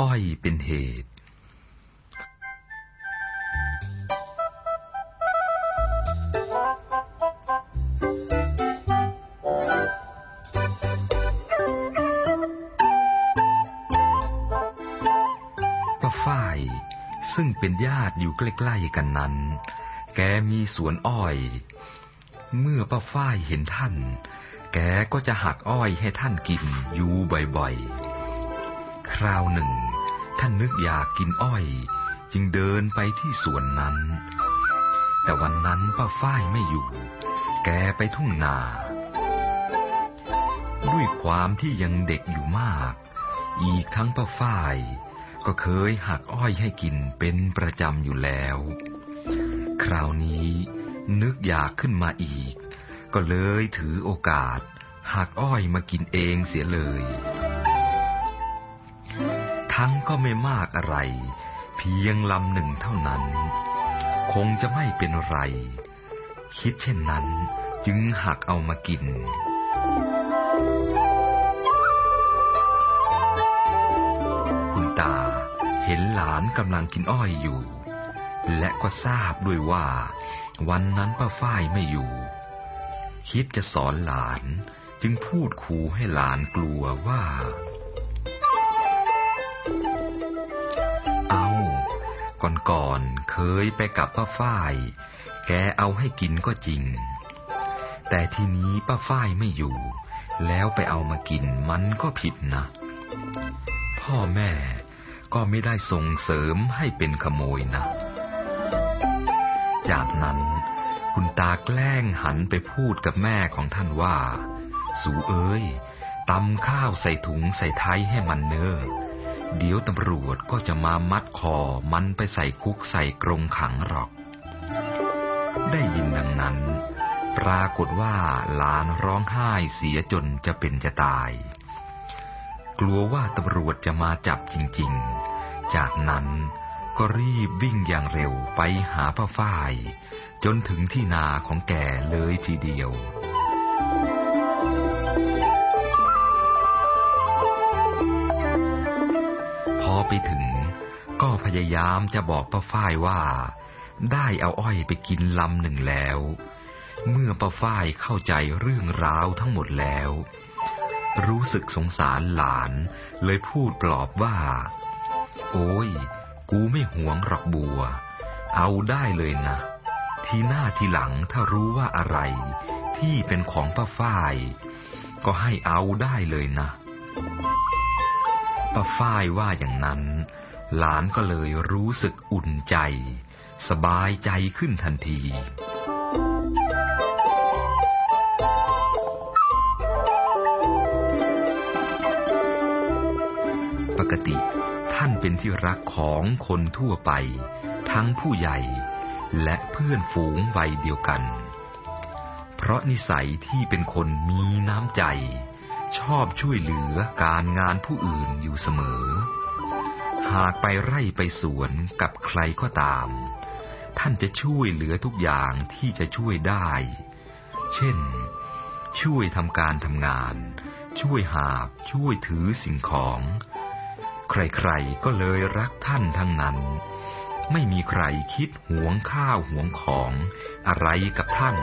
อ้อยเป็นเหตุป้าฝ้ายซึ่งเป็นญาติอยู่ใกล้ๆกันนั้น แกมีสวนอ้อย เมื่อป้าฝ้ายเห็นท่าน แกก็จะหักอ้อยให้ท่านกินอยู่บ่อยๆ คราวหนึ่ง ท่านนึกอยากกินอ้อย จึงเดินไปที่สวนนั้น แต่วันนั้นป้าฝ้ายไม่อยู่ แกไปทุ่งนา ด้วยความที่ยังเด็กอยู่มาก อีกทั้งป้าฝ้าย ก็เคยหักอ้อยให้กินเป็นประจำอยู่แล้ว คราวนี้นึกอยากขึ้นมาอีก ก็เลยถือโอกาสหักอ้อยมากินเองเสียเลย ทั้งก็ไม่มากอะไร เพียงลำหนึ่งเท่านั้น คงจะไม่เป็นไร คิดเช่นนั้นจึงหักเอามากิน คุณตาเห็นหลานกำลังกินอ้อยอยู่ และก็ทราบด้วยว่า วันนั้นป้าฝ้ายไม่อยู่ คิดจะสอนหลานจึงพูดขู่ให้หลานกลัวว่าเอา ก่อนๆเคยไปกับป้าฝ้าย แกเอาให้กินก็จริง แต่ทีนี้ป้าฝ้ายไม่อยู่ แล้วไปเอามากินมันก็ผิดนะ พ่อแม่ก็ไม่ได้ส่งเสริมให้เป็นขโมยนะ จากนั้นคุณตาแกล้งหันไปพูดกับแม่ของท่านว่า สูเอ้ยตำข้าวใส่ถุงใส่ไท้ายให้มันเนอ เดี๋ยวตำรวจก็จะมามัดคอมันไปใส่คุกใส่กรงขังหรอก ได้ยินดังนั้น ปรากฏว่าหลานร้องไห้เสียจนจะเป็นจะตาย กลัวว่าตำรวจจะมาจับจริงๆ จากนั้นก็รีบวิ่งอย่างเร็วไปหาป้าฝ้าย จนถึงที่นาของแกเลยทีเดียว ไปถึง ก็พยายามจะบอกป้าฝ้ายว่า ได้เอาอ้อยไปกินลำหนึ่งแล้ว เมื่อป้าฝ้ายเข้าใจเรื่องราวทั้งหมดแล้ว รู้สึกสงสารหลานเลยพูดปลอบว่า โอ้ย กูไม่หวงหรอกบัว เอาได้เลยนะ ทีหน้าทีหลังถ้ารู้ว่าอะไร ที่เป็นของป้าฝ้าย ก็ให้เอาได้เลยนะ ป้าฝ้ายว่าอย่างนั้น หลานก็เลยรู้สึกอุ่นใจ สบายใจขึ้นทันทีปกติท่านเป็นที่รักของคนทั่วไป ทั้งผู้ใหญ่และเพื่อนฝูงวัยเดียวกัน เพราะนิสัยที่เป็นคนมีน้ำใจ ชอบช่วยเหลือการงานผู้อื่นอยู่เสมอ หากไปไร่ไปสวนกับใครก็ตาม ท่านจะช่วยเหลือทุกอย่างที่จะช่วยได้ เช่น ช่วยทำการทำงาน ช่วยหาบช่วยถือสิ่งของ ใครๆก็เลยรักท่านทั้งนั้น ไม่มีใครคิดหวงข้าวหวงของอะไรกับท่าน